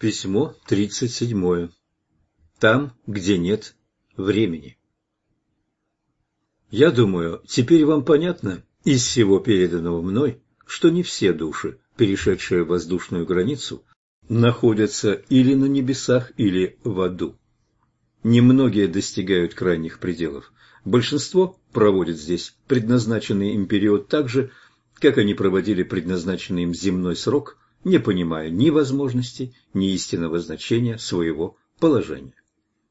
Письмо тридцать седьмое. Там, где нет времени. Я думаю, теперь вам понятно из всего переданного мной, что не все души, перешедшие воздушную границу, находятся или на небесах, или в аду. Немногие достигают крайних пределов. Большинство проводит здесь предназначенный им период так же, как они проводили предназначенный им земной срок не понимая ни возможностей, ни истинного значения своего положения.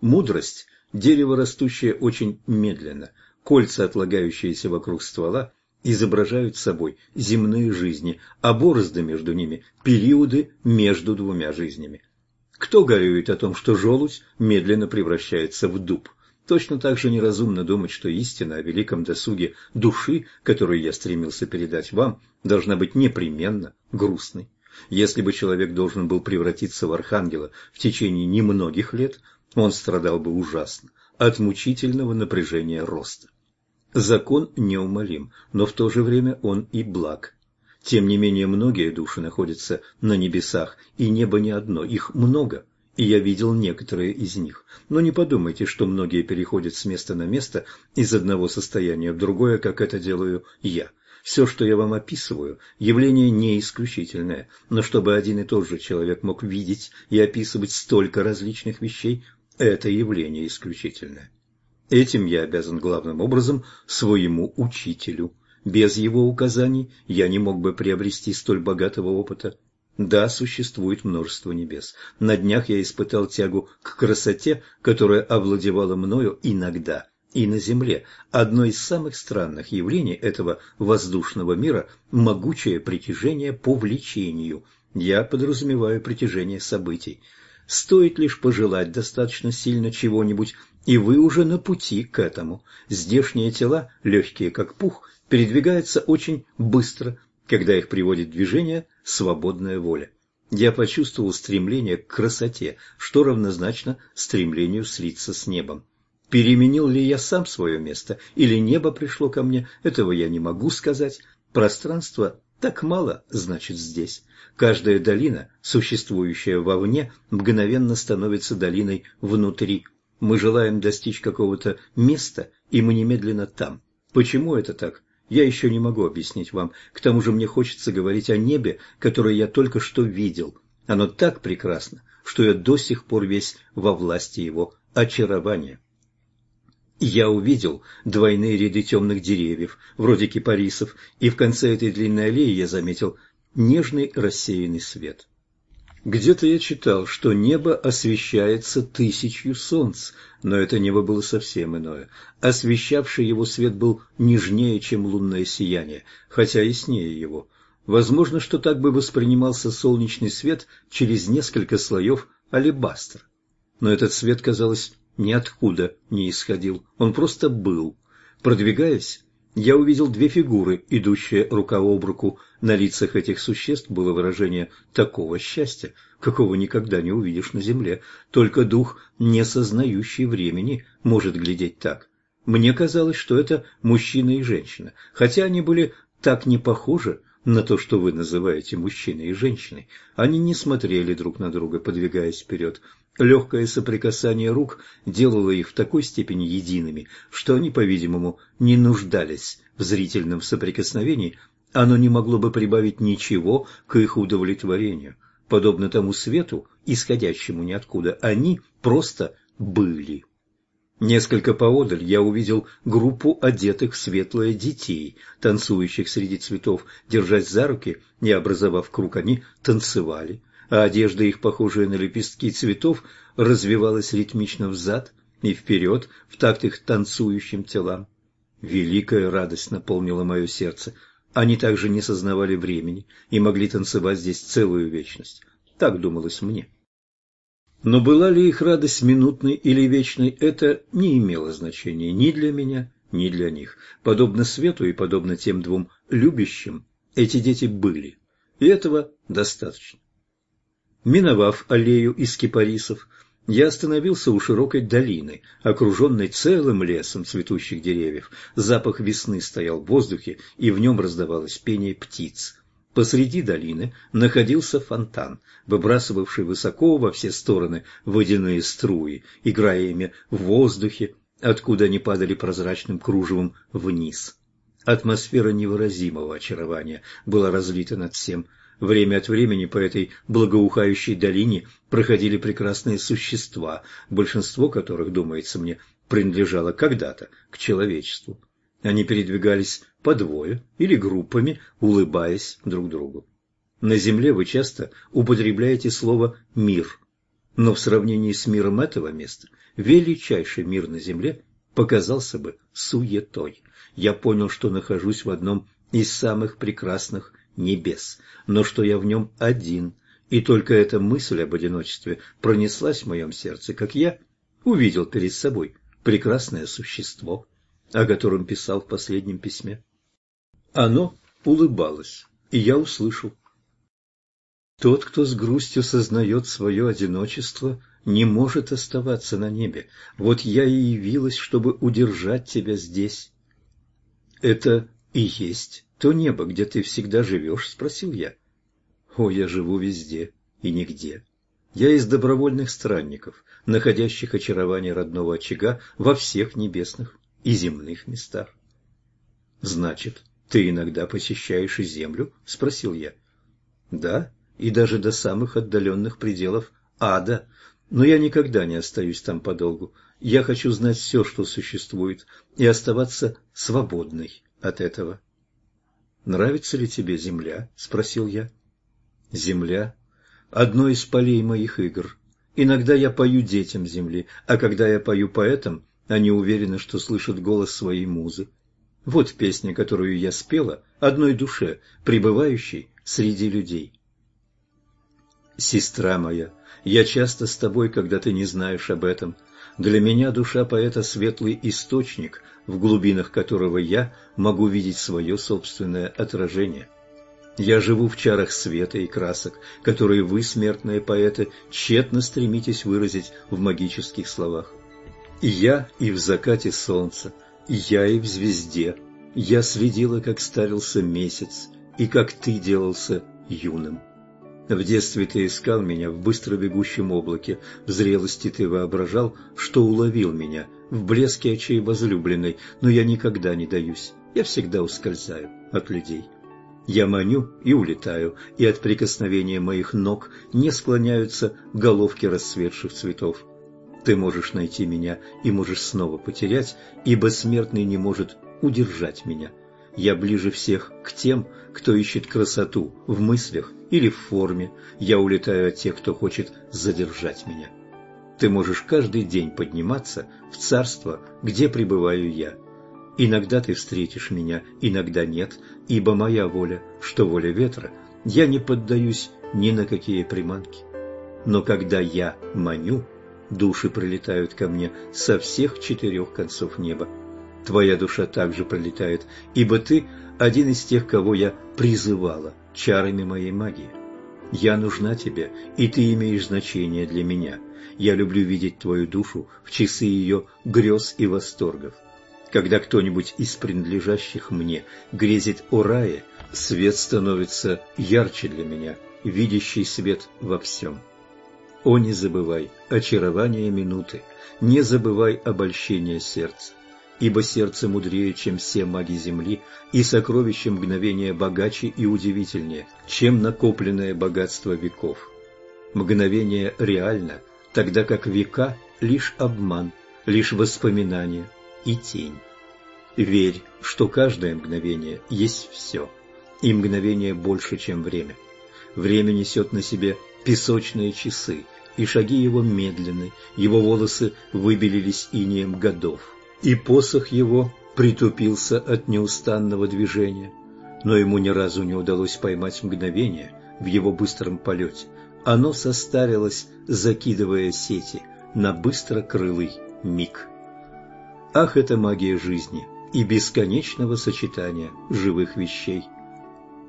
Мудрость – дерево, растущее очень медленно, кольца, отлагающиеся вокруг ствола, изображают собой земные жизни, а борозды между ними – периоды между двумя жизнями. Кто горюет о том, что желудь медленно превращается в дуб? Точно так же неразумно думать, что истина о великом досуге души, которую я стремился передать вам, должна быть непременно грустной. Если бы человек должен был превратиться в архангела в течение немногих лет, он страдал бы ужасно от мучительного напряжения роста. Закон неумолим, но в то же время он и благ. Тем не менее, многие души находятся на небесах, и небо не одно, их много, и я видел некоторые из них. Но не подумайте, что многие переходят с места на место из одного состояния в другое, как это делаю я – все, что я вам описываю, явление не исключительное, но чтобы один и тот же человек мог видеть и описывать столько различных вещей, это явление исключительное. Этим я обязан главным образом своему учителю. Без его указаний я не мог бы приобрести столь богатого опыта. Да, существует множество небес. На днях я испытал тягу к красоте, которая овладевала мною иногда – и на Земле. Одно из самых странных явлений этого воздушного мира – могучее притяжение по влечению. Я подразумеваю притяжение событий. Стоит лишь пожелать достаточно сильно чего-нибудь, и вы уже на пути к этому. Здешние тела, легкие как пух, передвигаются очень быстро, когда их приводит в движение свободная воля. Я почувствовал стремление к красоте, что равнозначно стремлению слиться с небом. Переменил ли я сам свое место, или небо пришло ко мне, этого я не могу сказать. Пространство так мало, значит, здесь. Каждая долина, существующая вовне, мгновенно становится долиной внутри. Мы желаем достичь какого-то места, и мы немедленно там. Почему это так? Я еще не могу объяснить вам. К тому же мне хочется говорить о небе, которое я только что видел. Оно так прекрасно, что я до сих пор весь во власти его очарования. Я увидел двойные ряды темных деревьев, вроде кипарисов, и в конце этой длинной аллеи я заметил нежный рассеянный свет. Где-то я читал, что небо освещается тысячью солнц, но это небо было совсем иное. Освещавший его свет был нежнее, чем лунное сияние, хотя яснее его. Возможно, что так бы воспринимался солнечный свет через несколько слоев алебастр. Но этот свет, казалось, ниоткуда не исходил, он просто был. Продвигаясь, я увидел две фигуры, идущие рука об руку. На лицах этих существ было выражение такого счастья, какого никогда не увидишь на земле. Только дух, не сознающий времени, может глядеть так. Мне казалось, что это мужчина и женщина, хотя они были так не похожи на то, что вы называете мужчиной и женщиной. Они не смотрели друг на друга, подвигаясь вперед. Легкое соприкасание рук делало их в такой степени едиными, что они, по-видимому, не нуждались в зрительном соприкосновении, оно не могло бы прибавить ничего к их удовлетворению. Подобно тому свету, исходящему ниоткуда, они просто были. Несколько поодаль я увидел группу одетых в светлое детей, танцующих среди цветов, держась за руки и образовав круг, они танцевали а одежда их, похожая на лепестки цветов, развивалась ритмично взад и вперед в такт их танцующим телам. Великая радость наполнила мое сердце. Они также не сознавали времени и могли танцевать здесь целую вечность. Так думалось мне. Но была ли их радость минутной или вечной, это не имело значения ни для меня, ни для них. Подобно свету и подобно тем двум любящим, эти дети были, и этого достаточно. Миновав аллею из кипарисов, я остановился у широкой долины, окруженной целым лесом цветущих деревьев. Запах весны стоял в воздухе, и в нем раздавалось пение птиц. Посреди долины находился фонтан, выбрасывавший высоко во все стороны водяные струи, играя ими в воздухе, откуда они падали прозрачным кружевом вниз. Атмосфера невыразимого очарования была разлита над всем. Время от времени по этой благоухающей долине проходили прекрасные существа, большинство которых, думается мне, принадлежало когда-то к человечеству. Они передвигались по двое или группами, улыбаясь друг другу. На Земле вы часто употребляете слово «мир», но в сравнении с миром этого места величайший мир на Земле показался бы суетой. Я понял, что нахожусь в одном из самых прекрасных небес, но что я в нем один, и только эта мысль об одиночестве пронеслась в моем сердце, как я увидел перед собой прекрасное существо, о котором писал в последнем письме. Оно улыбалось, и я услышал. Тот, кто с грустью сознает свое одиночество, не может оставаться на небе. Вот я и явилась, чтобы удержать тебя здесь. Это и есть то небо, где ты всегда живешь? — спросил я. О, я живу везде и нигде. Я из добровольных странников, находящих очарование родного очага во всех небесных и земных местах. Значит, «Ты иногда посещаешь и землю?» – спросил я. «Да, и даже до самых отдаленных пределов ада. Но я никогда не остаюсь там подолгу. Я хочу знать все, что существует, и оставаться свободной от этого». «Нравится ли тебе земля?» – спросил я. «Земля – одно из полей моих игр. Иногда я пою детям земли, а когда я пою поэтам, они уверены, что слышат голос своей музы. Вот песня, которую я спела одной душе, пребывающей среди людей. Сестра моя, я часто с тобой, когда ты не знаешь об этом. Для меня душа поэта – светлый источник, в глубинах которого я могу видеть свое собственное отражение. Я живу в чарах света и красок, которые вы, смертные поэты, тщетно стремитесь выразить в магических словах. И я и в закате солнца, я и в звезде. Я следила, как старился месяц, и как ты делался юным. В детстве ты искал меня в быстро бегущем облаке, в зрелости ты воображал, что уловил меня в блеске очей возлюбленной, но я никогда не даюсь, я всегда ускользаю от людей. Я маню и улетаю, и от прикосновения моих ног не склоняются головки расцветших цветов. Ты можешь найти меня и можешь снова потерять, ибо смертный не может удержать меня. Я ближе всех к тем, кто ищет красоту в мыслях или в форме. Я улетаю от тех, кто хочет задержать меня. Ты можешь каждый день подниматься в царство, где пребываю я. Иногда ты встретишь меня, иногда нет, ибо моя воля, что воля ветра, я не поддаюсь ни на какие приманки. Но когда я маню, Души прилетают ко мне со всех четырех концов неба. Твоя душа также пролетает, ибо ты один из тех, кого я призывала чарами моей магии. Я нужна тебе, и ты имеешь значение для меня. Я люблю видеть твою душу в часы ее грез и восторгов. Когда кто-нибудь из принадлежащих мне грезит о рае, свет становится ярче для меня, видящий свет во всем. О, не забывай очарование минуты, не забывай обольщение сердца, ибо сердце мудрее, чем все маги земли, и сокровище мгновения богаче и удивительнее, чем накопленное богатство веков. Мгновение реально, тогда как века – лишь обман, лишь воспоминание и тень. Верь, что каждое мгновение есть все, и мгновение больше, чем время. Время несет на себе песочные часы, и шаги его медленны, его волосы выбелились инеем годов, и посох его притупился от неустанного движения, но ему ни разу не удалось поймать мгновение в его быстром полете. Оно состарилось, закидывая сети на быстрокрылый миг. Ах, это магия жизни и бесконечного сочетания живых вещей!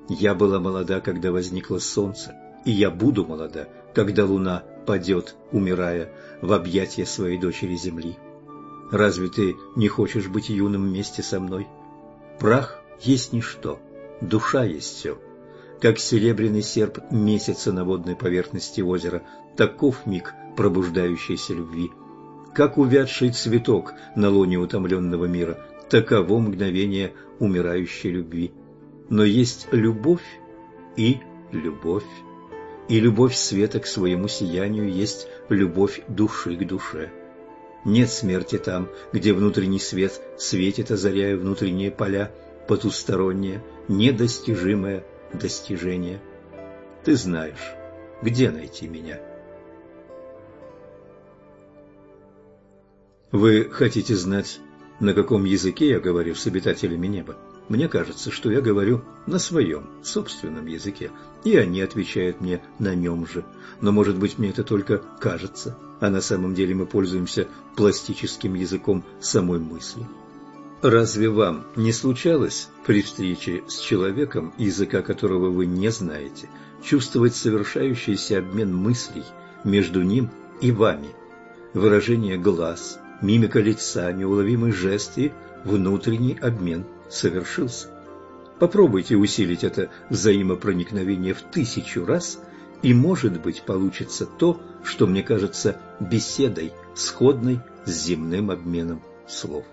Я была молода, когда возникло солнце, и я буду молода, когда луна падет, умирая, в объятия своей дочери земли. Разве ты не хочешь быть юным вместе со мной? Прах есть ничто, душа есть все. как серебряный серп месяца на водной поверхности озера, таков миг пробуждающейся любви. Как увядший цветок на лоне утомленного мира, таково мгновение умирающей любви. Но есть любовь и любовь. И любовь света к своему сиянию есть любовь души к душе. Нет смерти там, где внутренний свет светит, озаряя внутренние поля, потустороннее, недостижимое достижение. Ты знаешь, где найти меня. Вы хотите знать, на каком языке я говорю с обитателями неба? Мне кажется, что я говорю на своем, собственном языке, и они отвечают мне на нем же. Но, может быть, мне это только кажется, а на самом деле мы пользуемся пластическим языком самой мысли. Разве вам не случалось при встрече с человеком, языка которого вы не знаете, чувствовать совершающийся обмен мыслей между ним и вами? Выражение глаз, мимика лица, неуловимый жест и внутренний обмен совершился. Попробуйте усилить это взаимопроникновение в тысячу раз, и, может быть, получится то, что мне кажется беседой, сходной с земным обменом слов.